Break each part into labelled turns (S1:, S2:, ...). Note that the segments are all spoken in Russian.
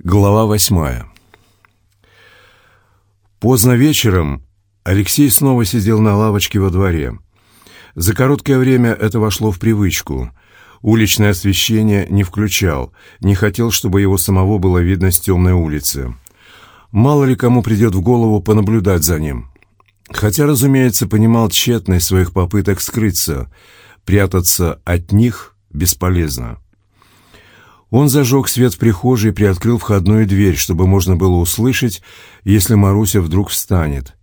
S1: Глава восьмая Поздно вечером Алексей снова сидел на лавочке во дворе. За короткое время это вошло в привычку. Уличное освещение не включал, не хотел, чтобы его самого было видно с темной улицы. Мало ли кому придет в голову понаблюдать за ним. Хотя, разумеется, понимал тщетность своих попыток скрыться, прятаться от них бесполезно. Он зажег свет в прихожей и приоткрыл входную дверь, чтобы можно было услышать, если Маруся вдруг встанет.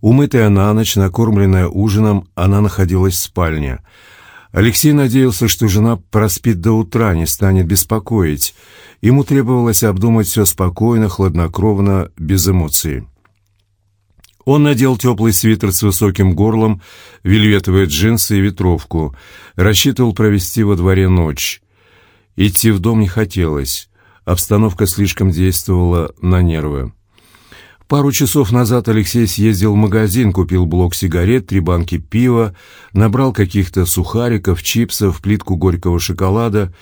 S1: Умытая на ночь, накормленная ужином, она находилась в спальне. Алексей надеялся, что жена проспит до утра, не станет беспокоить. Ему требовалось обдумать все спокойно, хладнокровно, без эмоций. Он надел теплый свитер с высоким горлом, вельветовые джинсы и ветровку. Рассчитывал провести во дворе ночь. Идти в дом не хотелось. Обстановка слишком действовала на нервы. Пару часов назад Алексей съездил в магазин, купил блок сигарет, три банки пива, набрал каких-то сухариков, чипсов, плитку горького шоколада.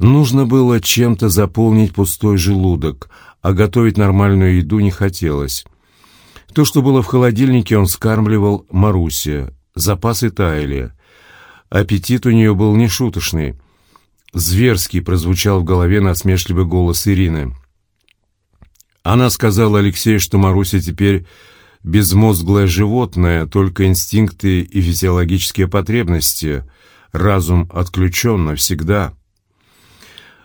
S1: Нужно было чем-то заполнить пустой желудок, а готовить нормальную еду не хотелось. То, что было в холодильнике, он скармливал Марусе. Запасы таяли. Аппетит у нее был нешуточный. Зверский прозвучал в голове насмешливый голос Ирины. Она сказала Алексею, что Маруся теперь безмозглое животное, только инстинкты и физиологические потребности, разум отключен навсегда.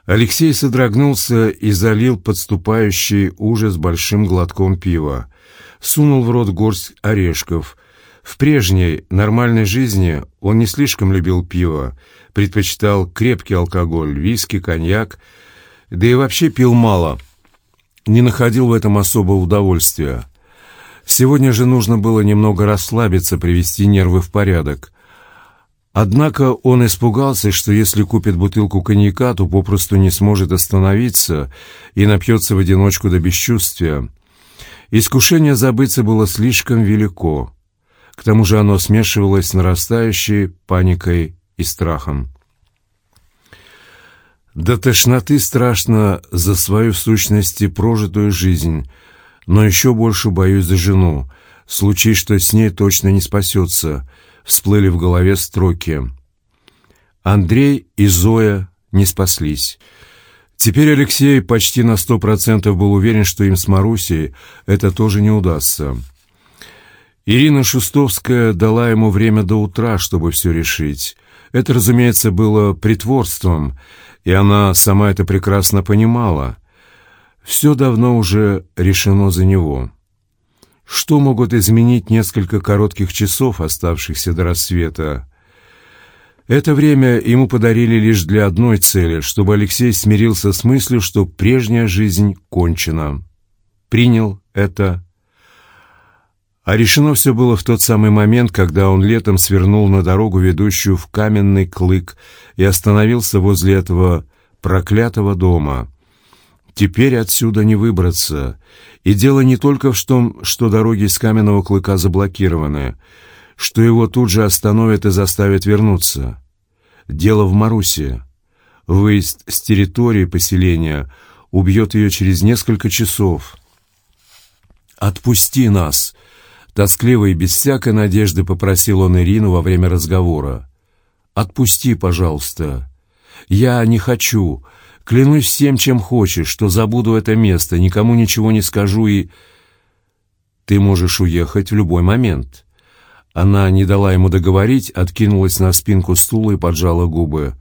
S1: Алексей содрогнулся и залил подступающий ужас большим глотком пива. Сунул в рот горсть орешков. В прежней, нормальной жизни он не слишком любил пиво, предпочитал крепкий алкоголь, виски, коньяк, да и вообще пил мало. Не находил в этом особого удовольствия. Сегодня же нужно было немного расслабиться, привести нервы в порядок. Однако он испугался, что если купит бутылку коньяка, то попросту не сможет остановиться и напьется в одиночку до бесчувствия. Искушение забыться было слишком велико. К тому же оно смешивалось с нарастающей паникой и страхом. До тошноты страшно за свою в сущности прожитую жизнь, но еще больше боюсь за жену. Случай, что с ней точно не спасется, всплыли в голове строки. Андрей и Зоя не спаслись. Теперь Алексей почти на сто процентов был уверен, что им с Марусей это тоже не удастся. Ирина Шустовская дала ему время до утра, чтобы все решить. Это, разумеется, было притворством, и она сама это прекрасно понимала. Все давно уже решено за него. Что могут изменить несколько коротких часов, оставшихся до рассвета? Это время ему подарили лишь для одной цели, чтобы Алексей смирился с мыслью, что прежняя жизнь кончена. Принял это а решено все было в тот самый момент, когда он летом свернул на дорогу, ведущую в каменный клык, и остановился возле этого проклятого дома. Теперь отсюда не выбраться. И дело не только в том, что дороги из каменного клыка заблокированы, что его тут же остановят и заставят вернуться. Дело в Марусе. Выезд с территории поселения убьет ее через несколько часов. «Отпусти нас!» Тоскливо и без всякой надежды попросил он Ирину во время разговора. «Отпусти, пожалуйста. Я не хочу. Клянусь всем, чем хочешь, что забуду это место, никому ничего не скажу и...» «Ты можешь уехать в любой момент». Она не дала ему договорить, откинулась на спинку стула и поджала губы.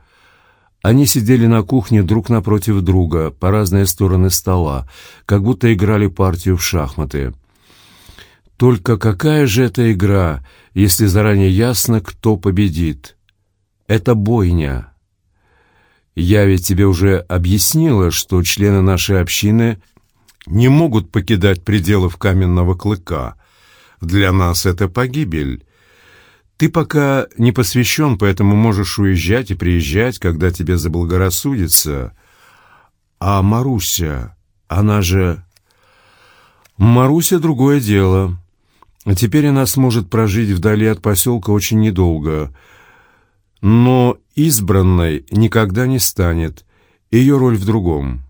S1: Они сидели на кухне друг напротив друга, по разные стороны стола, как будто играли партию в шахматы. Только какая же это игра, если заранее ясно, кто победит? Это бойня. Я ведь тебе уже объяснила, что члены нашей общины не могут покидать пределов каменного клыка. Для нас это погибель. Ты пока не посвящен, поэтому можешь уезжать и приезжать, когда тебе заблагорассудится. А Маруся, она же... Маруся — другое дело. А теперь она сможет прожить вдали от поселка очень недолго. Но избранной никогда не станет. Ее роль в другом.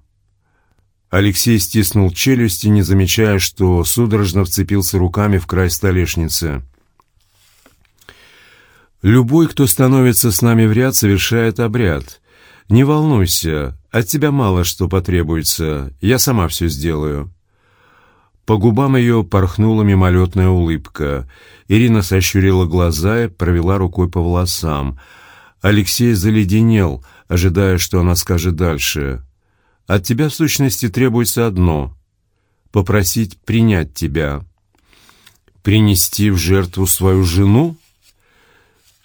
S1: Алексей стиснул челюсти, не замечая, что судорожно вцепился руками в край столешницы. «Любой, кто становится с нами в ряд, совершает обряд. Не волнуйся, от тебя мало что потребуется, я сама все сделаю». По губам ее порхнула мимолетная улыбка. Ирина сощурила глаза и провела рукой по волосам. Алексей заледенел, ожидая, что она скажет дальше. «От тебя, в сущности, требуется одно — попросить принять тебя». «Принести в жертву свою жену?»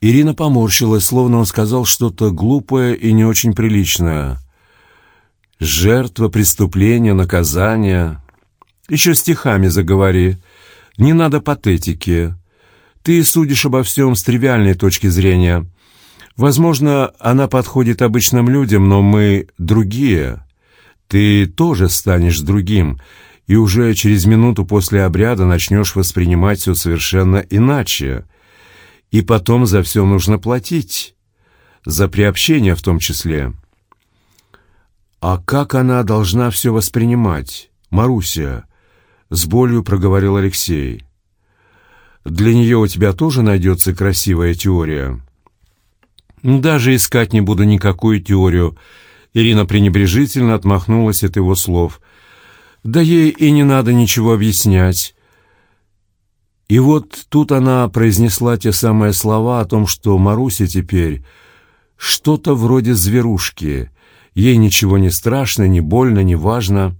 S1: Ирина поморщилась, словно он сказал что-то глупое и не очень приличное. «Жертва преступления, наказания...» «Еще стихами заговори. Не надо патетики. Ты судишь обо всем с тривиальной точки зрения. Возможно, она подходит обычным людям, но мы другие. Ты тоже станешь другим, и уже через минуту после обряда начнешь воспринимать все совершенно иначе. И потом за все нужно платить, за приобщение в том числе. А как она должна все воспринимать, Маруся? С болью проговорил Алексей. Для нее у тебя тоже найдется красивая теория. Даже искать не буду никакую теорию. Ирина пренебрежительно отмахнулась от его слов. Да ей и не надо ничего объяснять. И вот тут она произнесла те самые слова о том, что Маруся теперь что-то вроде зверушки. Ей ничего не страшно, не больно, не важно.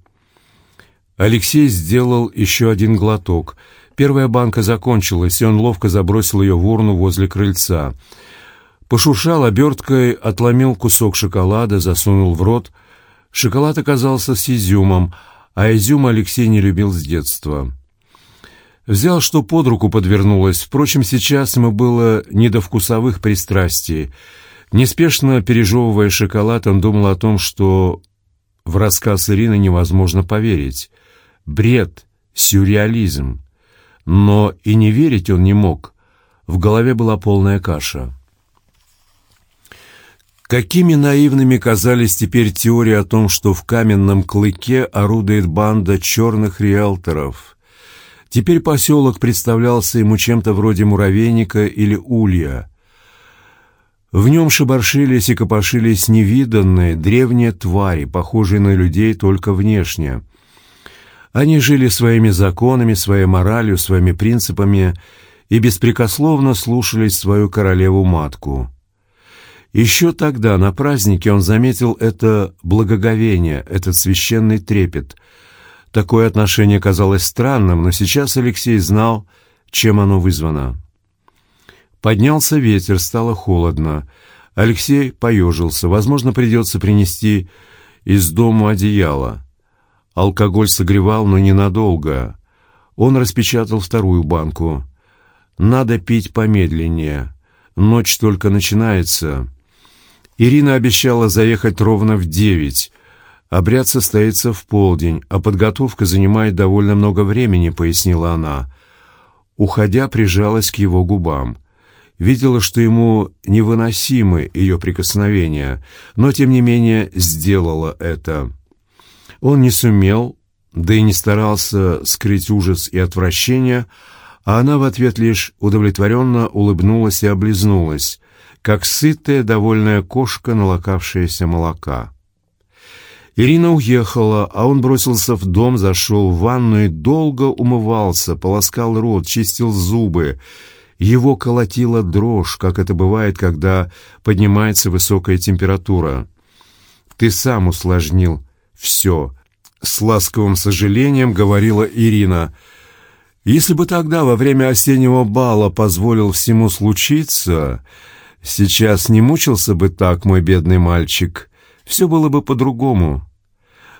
S1: Алексей сделал еще один глоток. Первая банка закончилась, и он ловко забросил ее в урну возле крыльца. Пошуршал оберткой, отломил кусок шоколада, засунул в рот. Шоколад оказался с изюмом, а изюм Алексей не любил с детства. Взял, что под руку подвернулось. Впрочем, сейчас ему было не до вкусовых пристрастий. Неспешно пережевывая шоколад, он думал о том, что в рассказ Ирины невозможно поверить. Бред, сюрреализм. Но и не верить он не мог. В голове была полная каша. Какими наивными казались теперь теории о том, что в каменном клыке орудует банда черных риэлторов — Теперь поселок представлялся ему чем-то вроде муравейника или улья. В нем шебаршились и копошились невиданные, древние твари, похожие на людей только внешне. Они жили своими законами, своей моралью, своими принципами и беспрекословно слушались свою королеву-матку. Еще тогда, на празднике, он заметил это благоговение, этот священный трепет — Такое отношение казалось странным, но сейчас Алексей знал, чем оно вызвано. Поднялся ветер, стало холодно. Алексей поежился. Возможно, придется принести из дома одеяло. Алкоголь согревал, но ненадолго. Он распечатал вторую банку. «Надо пить помедленнее. Ночь только начинается». Ирина обещала заехать ровно в девять. «Обряд состоится в полдень, а подготовка занимает довольно много времени», — пояснила она. Уходя, прижалась к его губам. Видела, что ему невыносимы ее прикосновения, но, тем не менее, сделала это. Он не сумел, да и не старался скрыть ужас и отвращение, а она в ответ лишь удовлетворенно улыбнулась и облизнулась, как сытая, довольная кошка, налокавшаяся молока. Ирина уехала, а он бросился в дом, зашел в ванну и долго умывался, полоскал рот, чистил зубы. Его колотила дрожь, как это бывает, когда поднимается высокая температура. «Ты сам усложнил все», — с ласковым сожалением говорила Ирина. «Если бы тогда, во время осеннего бала, позволил всему случиться, сейчас не мучился бы так, мой бедный мальчик» все было бы по-другому.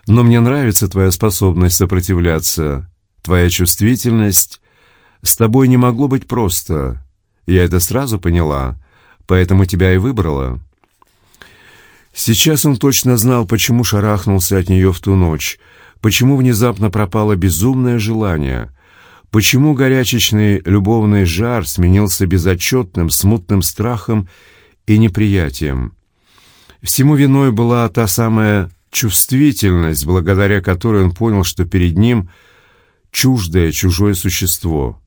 S1: Но мне нравится твоя способность сопротивляться, твоя чувствительность. С тобой не могло быть просто. Я это сразу поняла, поэтому тебя и выбрала». Сейчас он точно знал, почему шарахнулся от нее в ту ночь, почему внезапно пропало безумное желание, почему горячечный любовный жар сменился безотчетным, смутным страхом и неприятием. Всему виной была та самая чувствительность, благодаря которой он понял, что перед ним чуждое, чужое существо,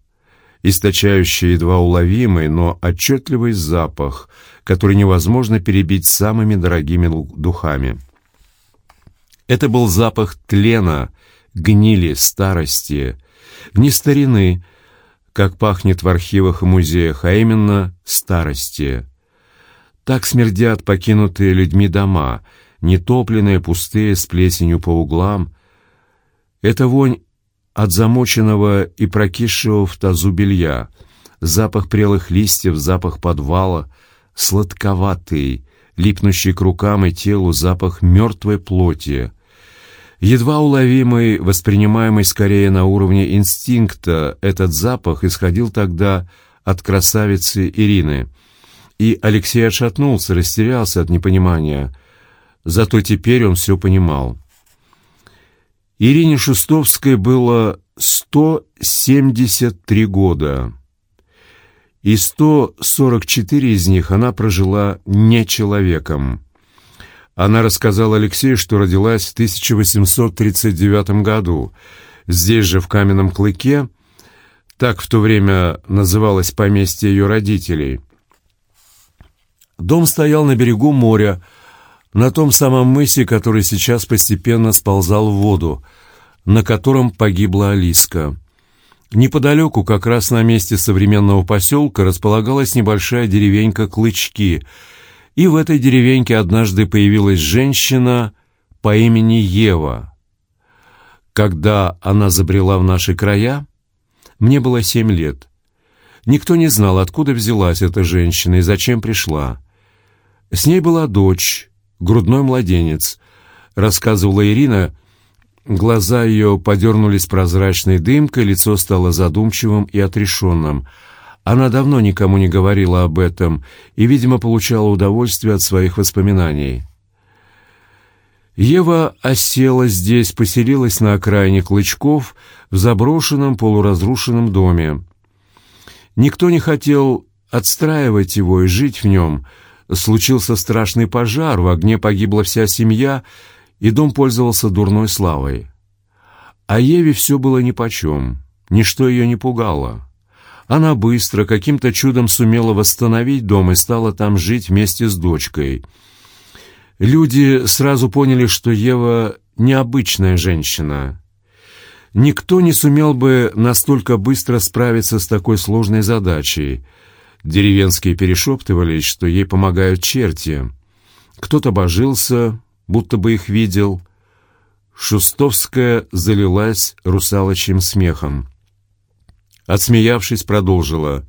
S1: источающее едва уловимый, но отчетливый запах, который невозможно перебить самыми дорогими духами. Это был запах тлена, гнили, старости, не старины, как пахнет в архивах и музеях, а именно старости. Так смердят покинутые людьми дома, нетопленные, пустые, с плесенью по углам. Это вонь от замоченного и прокисшего в тазу белья, запах прелых листьев, запах подвала, сладковатый, липнущий к рукам и телу запах мертвой плоти, едва уловимый, воспринимаемый скорее на уровне инстинкта, этот запах исходил тогда от красавицы Ирины. И Алексей отшатнулся, растерялся от непонимания. Зато теперь он все понимал. Ирине Шустовской было 173 года, и 144 из них она прожила не человеком. Она рассказала Алексею, что родилась в 1839 году, здесь же, в Каменном Клыке, так в то время называлось поместье ее родителей. Дом стоял на берегу моря, на том самом мысе, который сейчас постепенно сползал в воду, на котором погибла Алиска. Неподалеку, как раз на месте современного поселка, располагалась небольшая деревенька Клычки, и в этой деревеньке однажды появилась женщина по имени Ева. Когда она забрела в наши края, мне было семь лет. Никто не знал, откуда взялась эта женщина и зачем пришла. С ней была дочь, грудной младенец. Рассказывала Ирина, глаза ее подернулись прозрачной дымкой, лицо стало задумчивым и отрешенным. Она давно никому не говорила об этом и, видимо, получала удовольствие от своих воспоминаний. Ева осела здесь, поселилась на окраине Клычков в заброшенном полуразрушенном доме. Никто не хотел отстраивать его и жить в нем — случился страшный пожар, в огне погибла вся семья, и дом пользовался дурной славой. А Еве все было нипочем, ничто ее не пугало. Она быстро, каким-то чудом сумела восстановить дом и стала там жить вместе с дочкой. Люди сразу поняли, что Ева необычная женщина. Никто не сумел бы настолько быстро справиться с такой сложной задачей — Деревенские перешептывались, что ей помогают черти. Кто-то божился, будто бы их видел. Шустовская залилась русалочьим смехом. Отсмеявшись, продолжила.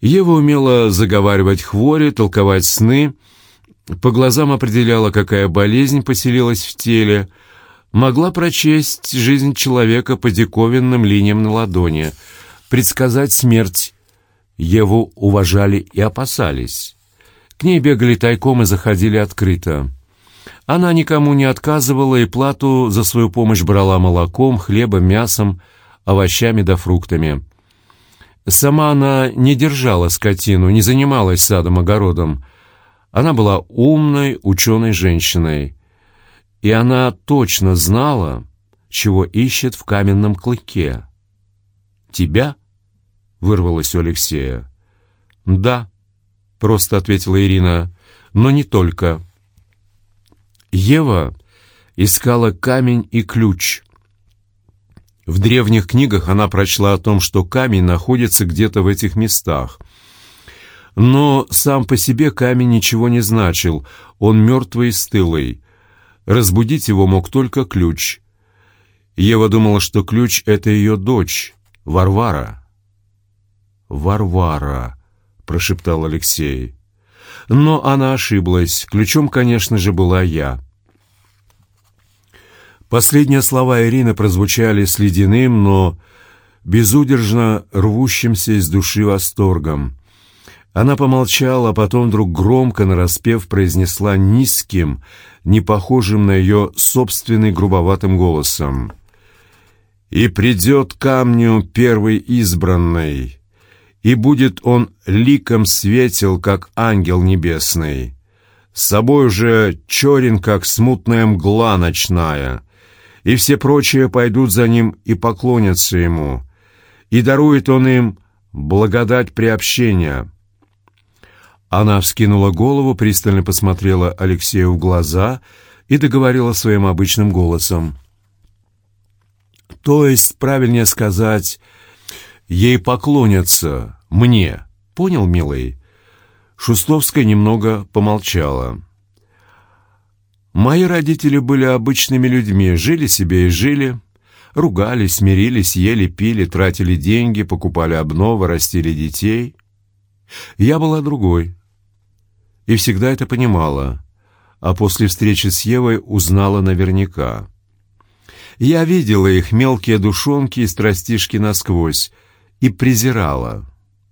S1: Ева умела заговаривать хвори, толковать сны, по глазам определяла, какая болезнь поселилась в теле, могла прочесть жизнь человека по диковинным линиям на ладони, предсказать смерть Еву уважали и опасались. К ней бегали тайком и заходили открыто. Она никому не отказывала и плату за свою помощь брала молоком, хлебом, мясом, овощами да фруктами. Сама она не держала скотину, не занималась садом-огородом. Она была умной, ученой женщиной. И она точно знала, чего ищет в каменном клыке. «Тебя?» Вырвалось у Алексея. «Да», — просто ответила Ирина, — «но не только». Ева искала камень и ключ. В древних книгах она прочла о том, что камень находится где-то в этих местах. Но сам по себе камень ничего не значил, он мертвый и стылый. Разбудить его мог только ключ. Ева думала, что ключ — это ее дочь, Варвара. «Варвара», — прошептал Алексей. Но она ошиблась. Ключом, конечно же, была я. Последние слова Ирины прозвучали с ледяным, но безудержно рвущимся из души восторгом. Она помолчала, а потом вдруг громко, нараспев, произнесла низким, не похожим на ее собственный грубоватым голосом. «И придет камню первый избранный, и будет он ликом светел, как ангел небесный. С собой уже черен, как смутная мгла ночная, и все прочие пойдут за ним и поклонятся ему, и дарует он им благодать приобщения». Она вскинула голову, пристально посмотрела Алексею в глаза и договорила своим обычным голосом. «То есть, правильнее сказать, ей поклонятся, мне. Понял, милый?» Шустовская немного помолчала. «Мои родители были обычными людьми, жили себе и жили». Ругались, смирились, ели, пили, тратили деньги, покупали обновы, растили детей. Я была другой. И всегда это понимала, а после встречи с Евой узнала наверняка. Я видела их мелкие душонки и страстишки насквозь и презирала,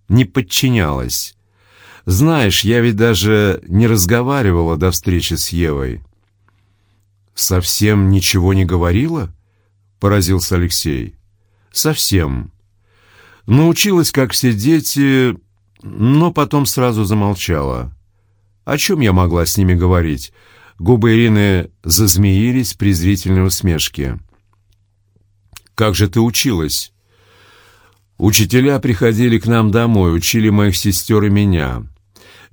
S1: не подчинялась. Знаешь, я ведь даже не разговаривала до встречи с Евой. «Совсем ничего не говорила?» — поразился Алексей. «Совсем. Научилась, как все дети, но потом сразу замолчала. О чем я могла с ними говорить? Губы Ирины зазмеились презрительной усмешке. «Как же ты училась?» «Учителя приходили к нам домой, учили моих сестер и меня.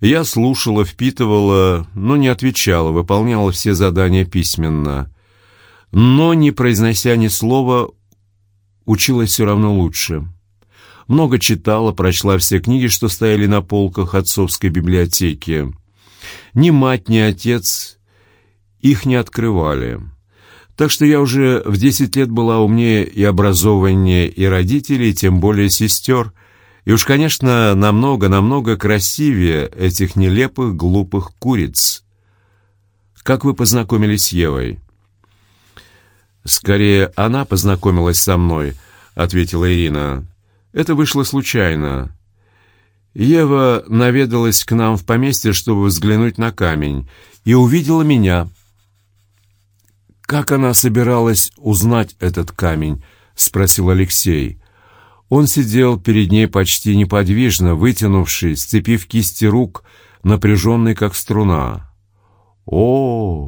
S1: Я слушала, впитывала, но не отвечала, выполняла все задания письменно. Но, не произнося ни слова, училась все равно лучше. Много читала, прочла все книги, что стояли на полках отцовской библиотеки. Ни мать, ни отец их не открывали. Так что я уже в десять лет была умнее и образованнее и родителей, тем более сестер, и уж, конечно, намного-намного красивее этих нелепых, глупых куриц. Как вы познакомились с Евой? «Скорее, она познакомилась со мной», — ответила Ирина. «Это вышло случайно. Ева наведалась к нам в поместье, чтобы взглянуть на камень, и увидела меня. «Как она собиралась узнать этот камень?» — спросил Алексей. Он сидел перед ней почти неподвижно, вытянувший, сцепив кисти рук, напряженный, как струна. «О,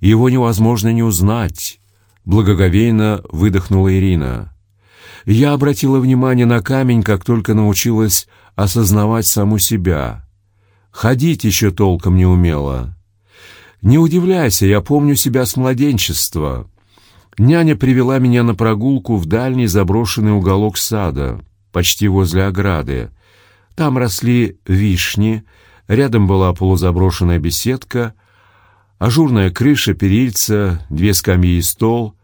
S1: его невозможно не узнать!» — благоговейно выдохнула Ирина. «Я обратила внимание на камень, как только научилась осознавать саму себя. Ходить еще толком не умела. Не удивляйся, я помню себя с младенчества. Няня привела меня на прогулку в дальний заброшенный уголок сада, почти возле ограды. Там росли вишни, рядом была полузаброшенная беседка, ажурная крыша, перильца, две скамьи и стол.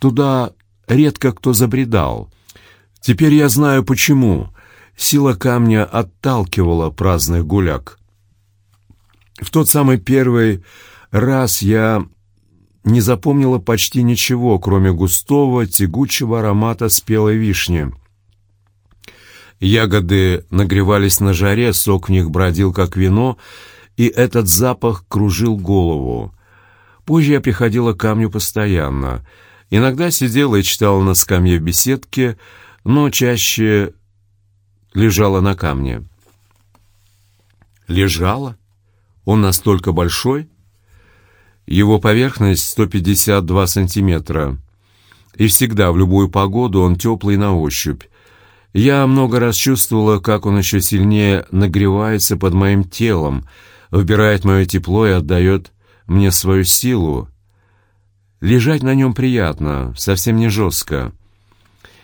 S1: Туда редко кто забредал. Теперь я знаю, почему. Сила камня отталкивала праздных гуляк. В тот самый первый раз я не запомнила почти ничего, кроме густого, тягучего аромата спелой вишни. Ягоды нагревались на жаре, сок в них бродил, как вино, и этот запах кружил голову. Позже я приходила к камню постоянно. Иногда сидела и читала на скамье в беседке, но чаще лежала на камне. Лежала? Он настолько большой? Его поверхность 152 сантиметра. И всегда, в любую погоду, он теплый на ощупь. Я много раз чувствовала, как он еще сильнее нагревается под моим телом, вбирает мое тепло и отдает мне свою силу. Лежать на нем приятно, совсем не жестко.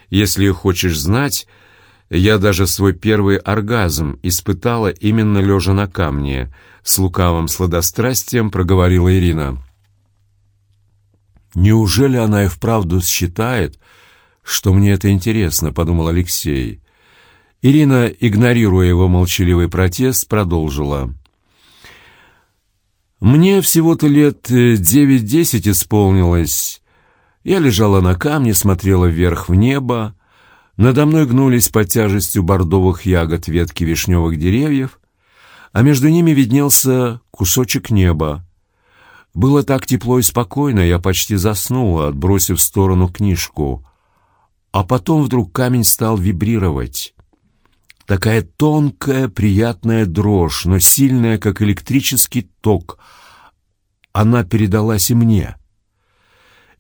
S1: Если хочешь знать, я даже свой первый оргазм испытала именно лежа на камне, с лукавым сладострастием проговорила Ирина. «Неужели она и вправду считает, что мне это интересно?» — подумал Алексей. Ирина, игнорируя его молчаливый протест, продолжила. «Мне всего-то лет девять-десять исполнилось. Я лежала на камне, смотрела вверх в небо, надо мной гнулись под тяжестью бордовых ягод ветки вишневых деревьев, а между ними виднелся кусочек неба. Было так тепло и спокойно, я почти заснула, отбросив в сторону книжку. А потом вдруг камень стал вибрировать. Такая тонкая, приятная дрожь, но сильная, как электрический ток. Она передалась и мне.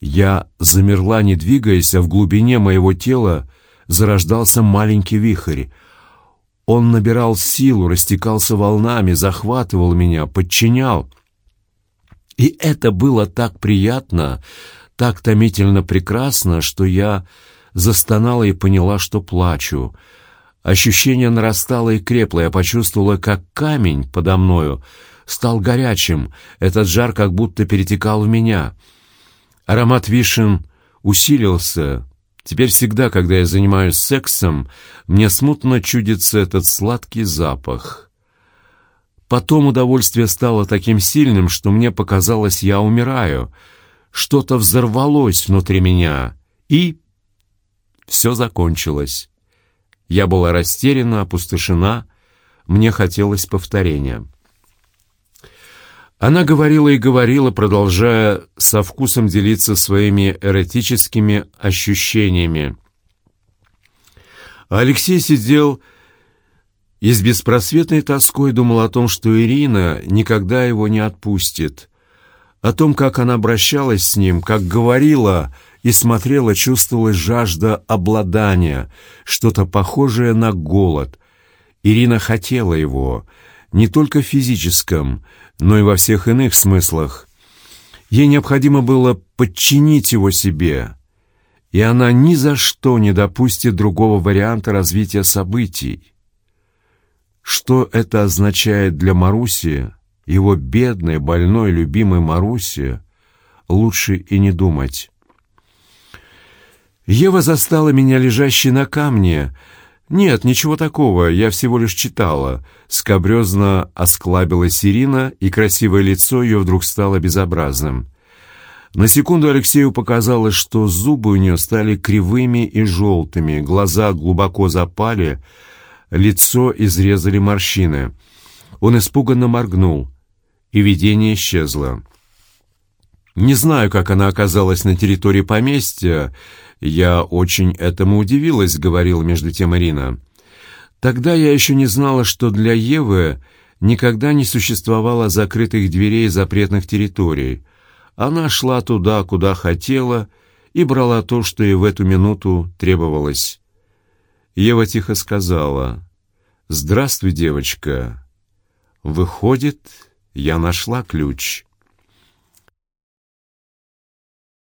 S1: Я замерла, не двигаясь, а в глубине моего тела зарождался маленький вихрь. Он набирал силу, растекался волнами, захватывал меня, подчинял. И это было так приятно, так томительно прекрасно, что я застонала и поняла, что плачу. Ощущение нарастало и крепло, я почувствовала, как камень подо мною стал горячим, этот жар как будто перетекал в меня. Аромат вишен усилился. Теперь всегда, когда я занимаюсь сексом, мне смутно чудится этот сладкий запах. Потом удовольствие стало таким сильным, что мне показалось, я умираю. Что-то взорвалось внутри меня, и все закончилось. Я была растеряна, опустошена, мне хотелось повторения. Она говорила и говорила, продолжая со вкусом делиться своими эротическими ощущениями. А Алексей сидел и с беспросветной тоской думал о том, что Ирина никогда его не отпустит, о том, как она обращалась с ним, как говорила и смотрела, чувствовалась жажда обладания, что-то похожее на голод. Ирина хотела его, не только в физическом, но и во всех иных смыслах. Ей необходимо было подчинить его себе, и она ни за что не допустит другого варианта развития событий. Что это означает для Маруси, его бедной, больной, любимой Маруси, лучше и не думать. Ева застала меня лежащей на камне. Нет, ничего такого, я всего лишь читала. Скобрезно осклабилась Ирина, и красивое лицо ее вдруг стало безобразным. На секунду Алексею показалось, что зубы у нее стали кривыми и желтыми, глаза глубоко запали, лицо изрезали морщины. Он испуганно моргнул, и видение исчезло. Не знаю, как она оказалась на территории поместья. Я очень этому удивилась, говорила между тем Ирина. Тогда я еще не знала, что для Евы никогда не существовало закрытых дверей запретных территорий. Она шла туда, куда хотела, и брала то, что ей в эту минуту требовалось. Ева тихо сказала, «Здравствуй, девочка. Выходит, я нашла ключ».